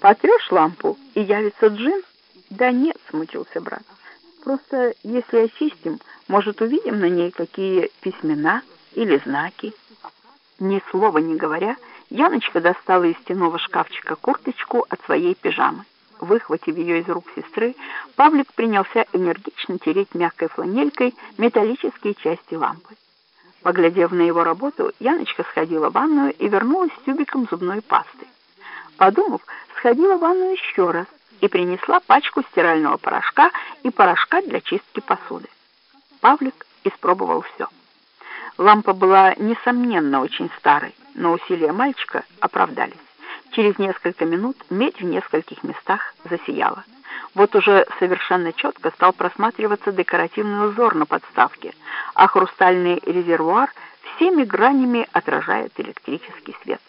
Потрешь лампу, и явится джин? Да нет, смутился брат. Просто если очистим, может, увидим на ней какие письмена или знаки. Ни слова не говоря, Яночка достала из стенового шкафчика курточку от своей пижамы. Выхватив ее из рук сестры, Павлик принялся энергично тереть мягкой фланелькой металлические части лампы. Поглядев на его работу, Яночка сходила в ванную и вернулась с тюбиком зубной пасты. Подумав, сходила в ванную еще раз и принесла пачку стирального порошка и порошка для чистки посуды. Павлик испробовал все. Лампа была, несомненно, очень старой, но усилия мальчика оправдались. Через несколько минут медь в нескольких местах засияла. Вот уже совершенно четко стал просматриваться декоративный узор на подставке, а хрустальный резервуар всеми гранями отражает электрический свет.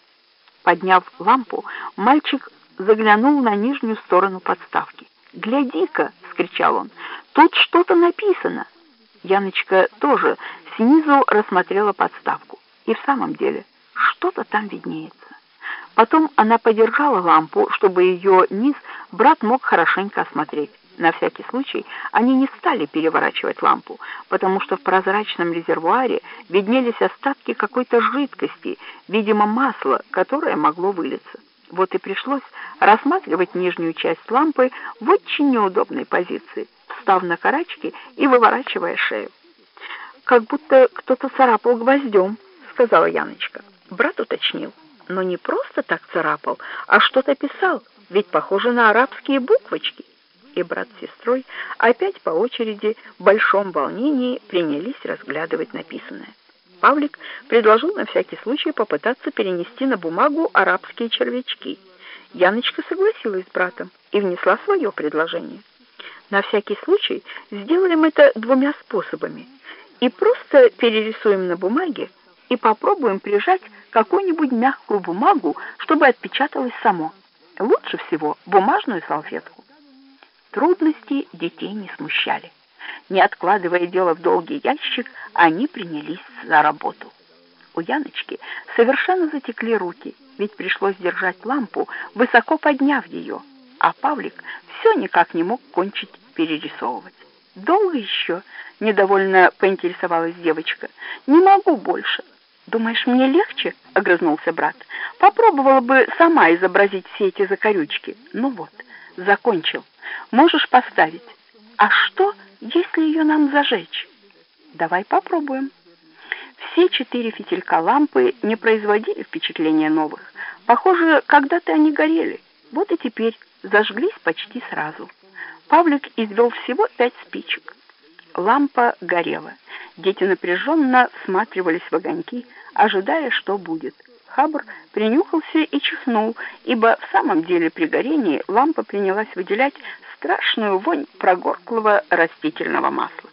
Подняв лампу, мальчик заглянул на нижнюю сторону подставки. «Гляди-ка!» — скричал он. «Тут что-то написано!» Яночка тоже снизу рассмотрела подставку. И в самом деле что-то там виднеется. Потом она подержала лампу, чтобы ее низ брат мог хорошенько осмотреть. На всякий случай они не стали переворачивать лампу, потому что в прозрачном резервуаре виднелись остатки какой-то жидкости, видимо, масла, которое могло вылиться. Вот и пришлось рассматривать нижнюю часть лампы в очень неудобной позиции, встав на карачки и выворачивая шею. «Как будто кто-то царапал гвоздем», — сказала Яночка. Брат уточнил. «Но не просто так царапал, а что-то писал, ведь похоже на арабские буквочки». И брат с сестрой опять по очереди в большом волнении принялись разглядывать написанное. Павлик предложил на всякий случай попытаться перенести на бумагу арабские червячки. Яночка согласилась с братом и внесла свое предложение. На всякий случай сделаем это двумя способами. И просто перерисуем на бумаге и попробуем прижать какую-нибудь мягкую бумагу, чтобы отпечаталось само. Лучше всего бумажную салфетку. Трудности детей не смущали. Не откладывая дело в долгий ящик, они принялись за работу. У Яночки совершенно затекли руки, ведь пришлось держать лампу, высоко подняв ее, а Павлик все никак не мог кончить перерисовывать. «Долго еще?» — недовольно поинтересовалась девочка. «Не могу больше». «Думаешь, мне легче?» — огрызнулся брат. «Попробовала бы сама изобразить все эти закорючки. Ну вот, закончил. Можешь поставить. А что, если ее нам зажечь? Давай попробуем. Все четыре фитилька лампы не производили впечатления новых. Похоже, когда-то они горели. Вот и теперь зажглись почти сразу. Павлик извел всего пять спичек. Лампа горела. Дети напряженно всматривались в огоньки, ожидая, что будет. Хабр принюхался и чихнул, ибо в самом деле при горении лампа принялась выделять страшную вонь прогорклого растительного масла.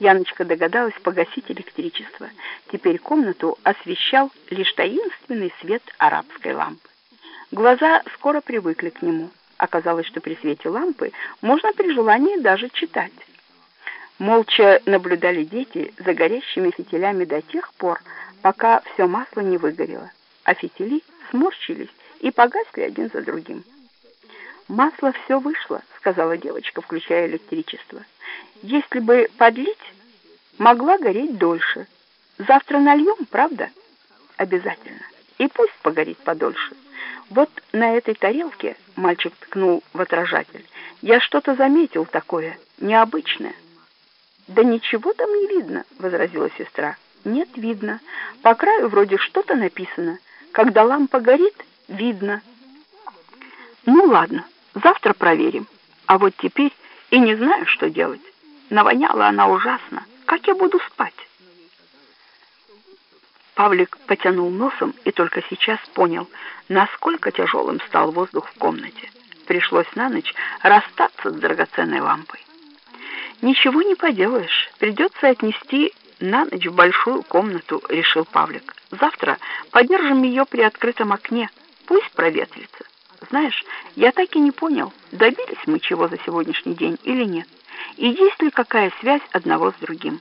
Яночка догадалась погасить электричество. Теперь комнату освещал лишь таинственный свет арабской лампы. Глаза скоро привыкли к нему. Оказалось, что при свете лампы можно при желании даже читать. Молча наблюдали дети за горящими фитилями до тех пор, пока все масло не выгорело, а фитили сморщились и погасли один за другим. «Масло все вышло», — сказала девочка, включая электричество. «Если бы подлить, могла гореть дольше. Завтра нальем, правда?» «Обязательно. И пусть погорит подольше. Вот на этой тарелке, — мальчик ткнул в отражатель, — я что-то заметил такое, необычное». «Да ничего там не видно», — возразила сестра. «Нет, видно. По краю вроде что-то написано. Когда лампа горит, видно». «Ну ладно». Завтра проверим. А вот теперь и не знаю, что делать. Навоняла она ужасно. Как я буду спать? Павлик потянул носом и только сейчас понял, насколько тяжелым стал воздух в комнате. Пришлось на ночь расстаться с драгоценной лампой. «Ничего не поделаешь, придется отнести на ночь в большую комнату», — решил Павлик. «Завтра подержим ее при открытом окне, пусть проветрится». Знаешь, я так и не понял, добились мы чего за сегодняшний день или нет, и есть ли какая связь одного с другим.